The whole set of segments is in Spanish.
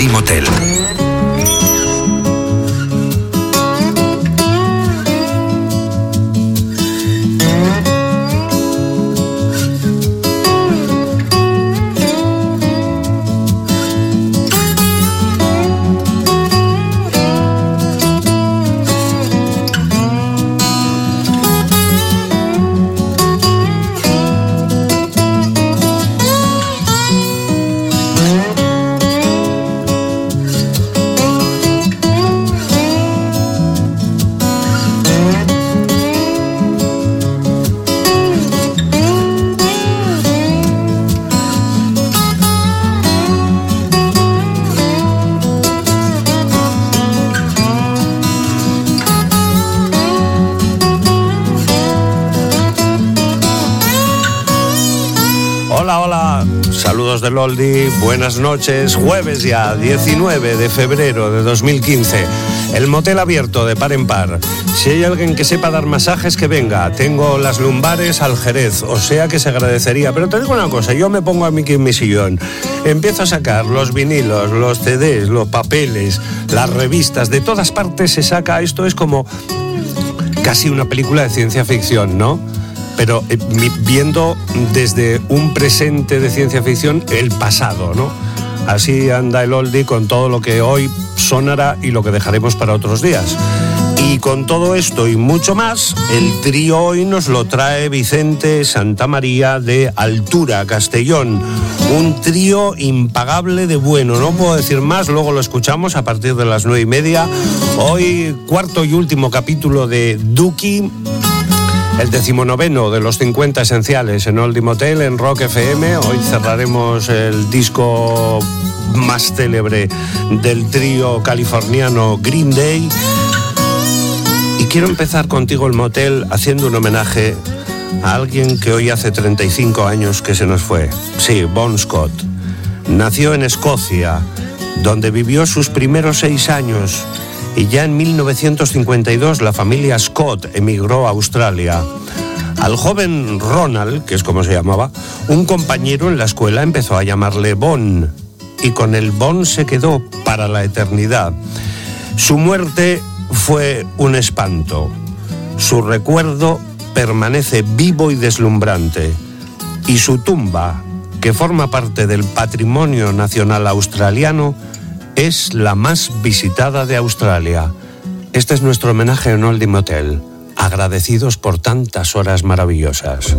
Oldie Motel. Hola, hola, saludos del Oldie, buenas noches, jueves ya, 19 de febrero de 2015. El motel abierto de par en par. Si hay alguien que sepa dar masajes, que venga. Tengo las lumbares al jerez, o sea que se agradecería. Pero te digo una cosa, yo me pongo a mí mi sillón. Empiezo a sacar los vinilos, los CDs, los papeles, las revistas, de todas partes se saca. Esto es como casi una película de ciencia ficción, ¿no? Pero eh, viendo desde un presente de ciencia ficción el pasado, ¿no? Así anda el oldie con todo lo que hoy sonará y lo que dejaremos para otros días. Y con todo esto y mucho más, el trío hoy nos lo trae Vicente Santamaría de Altura, Castellón. Un trío impagable de bueno, no puedo decir más, luego lo escuchamos a partir de las nueve y media. Hoy, cuarto y último capítulo de Duki, el decimonoveno de los 50 esenciales en Oldie Motel, en Rock FM. Hoy cerraremos el disco más célebre del trío californiano Green Day. Y quiero empezar contigo el motel haciendo un homenaje a alguien que hoy hace 35 años que se nos fue. Sí, Bon Scott. Nació en Escocia, donde vivió sus primeros seis años y ya en 1952 la familia Scott emigró a Australia. Al joven Ronald, que es como se llamaba, un compañero en la escuela empezó a llamarle Bon y con el Bon se quedó para la eternidad. Su muerte fue un espanto. Su recuerdo permanece vivo y deslumbrante. Y su tumba, que forma parte del patrimonio nacional australiano, es la más visitada de Australia. Este es nuestro homenaje en Oldie Motel. Agradecidos por tantas horas maravillosas.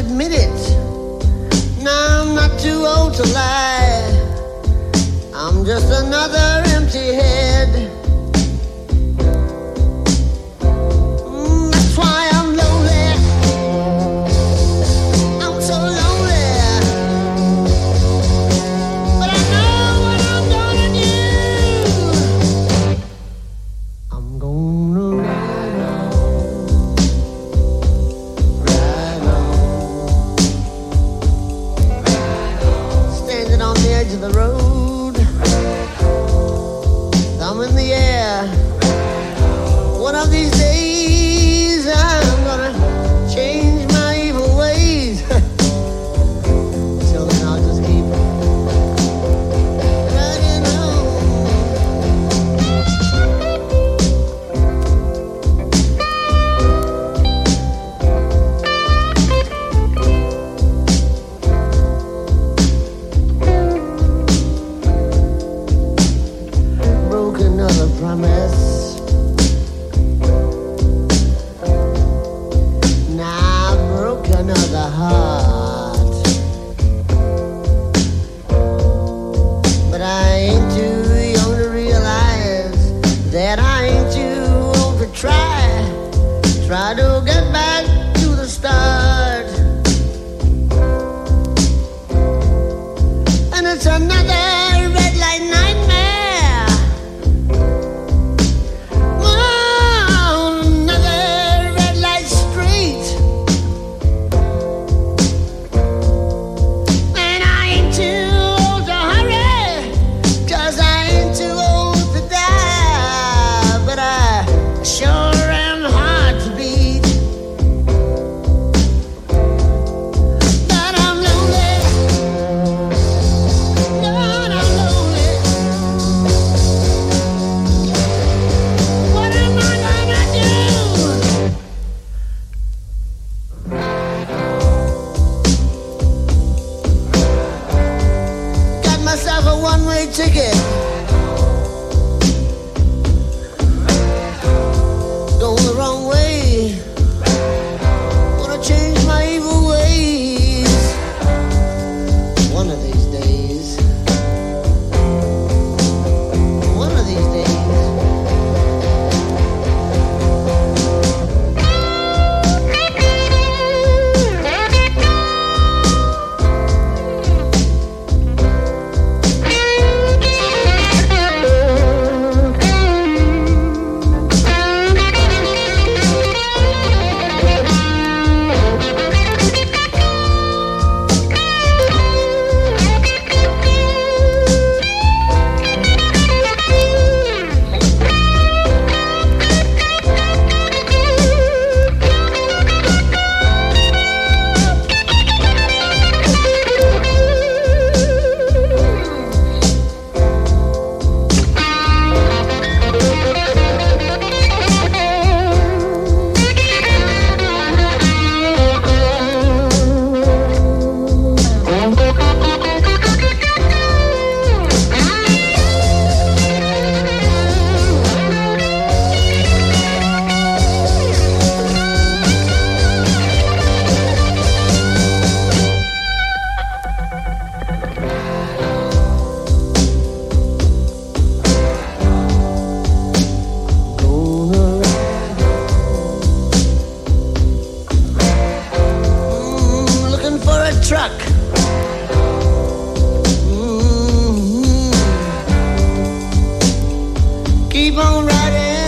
Admit it. No, I'm not too old to lie. I'm just another empty head. A one-way songwriting.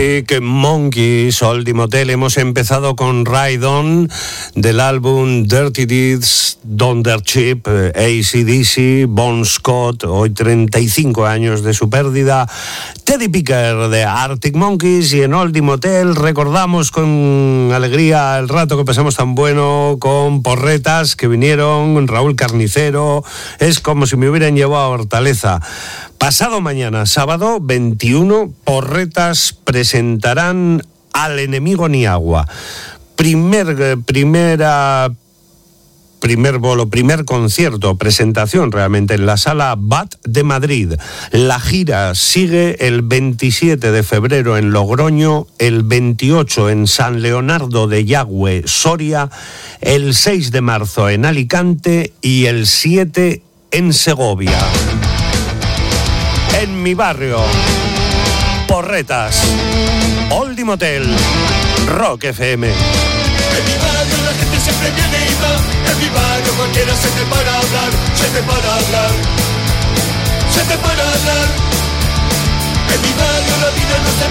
Arctic Monkeys, Oldie Motel. Hemos empezado con Ride del álbum Dirty Deeds, Don't Dare Chip, eh, ACDC, Bon Scott, hoy 35 años de su pérdida. Teddy Picker de Arctic Monkeys y en Oldie Motel recordamos con alegría el rato que pasamos tan bueno con porretas que vinieron, Raúl Carnicero. Es como si me hubieran llevado a Hortaleza. Pasado mañana, sábado 21, Porretas presentarán al enemigo Niagua. Primer, eh, primer bolo, primer concierto, presentación realmente en la sala BAT de Madrid. La gira sigue el 27 de febrero en Logroño, el 28 en San Leonardo de Yagüe, Soria, el 6 de marzo en Alicante y el 7 en Segovia. En mi barrio, Porretas, Oldie Motel, Rock FM. En mi barrio la gente siempre viene y va. En mi barrio cualquiera se te para hablar, se te para hablar, se te para hablar. En mi barrio la vida no se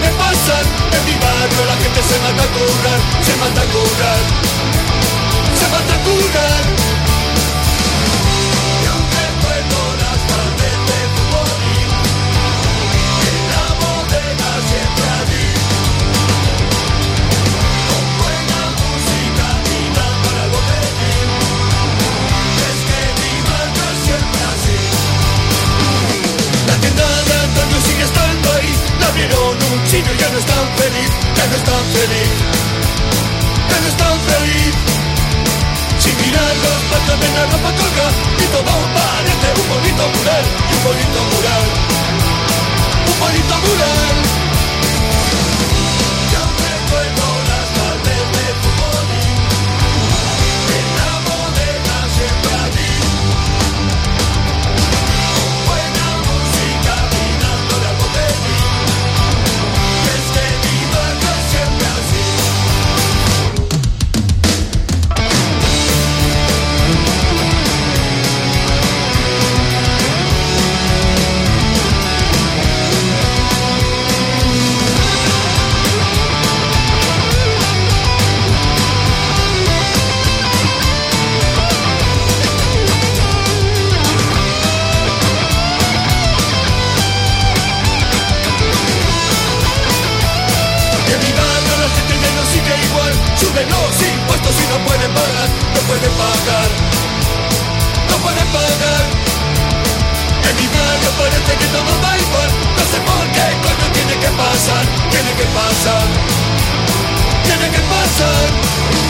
dieron un chino ya no están feliz, ya no están feliz, ya no están feliz. Si miran los patos de la ropa colga y todo parece un bonito mural, y un bonito mural, un bonito mural. los impuestos y no pueden pagar, no pueden pagar, no pueden pagar. En mi barrio parece que todo va igual, no sé por qué, coño tiene que pasar, tiene que pasar, tiene que pasar.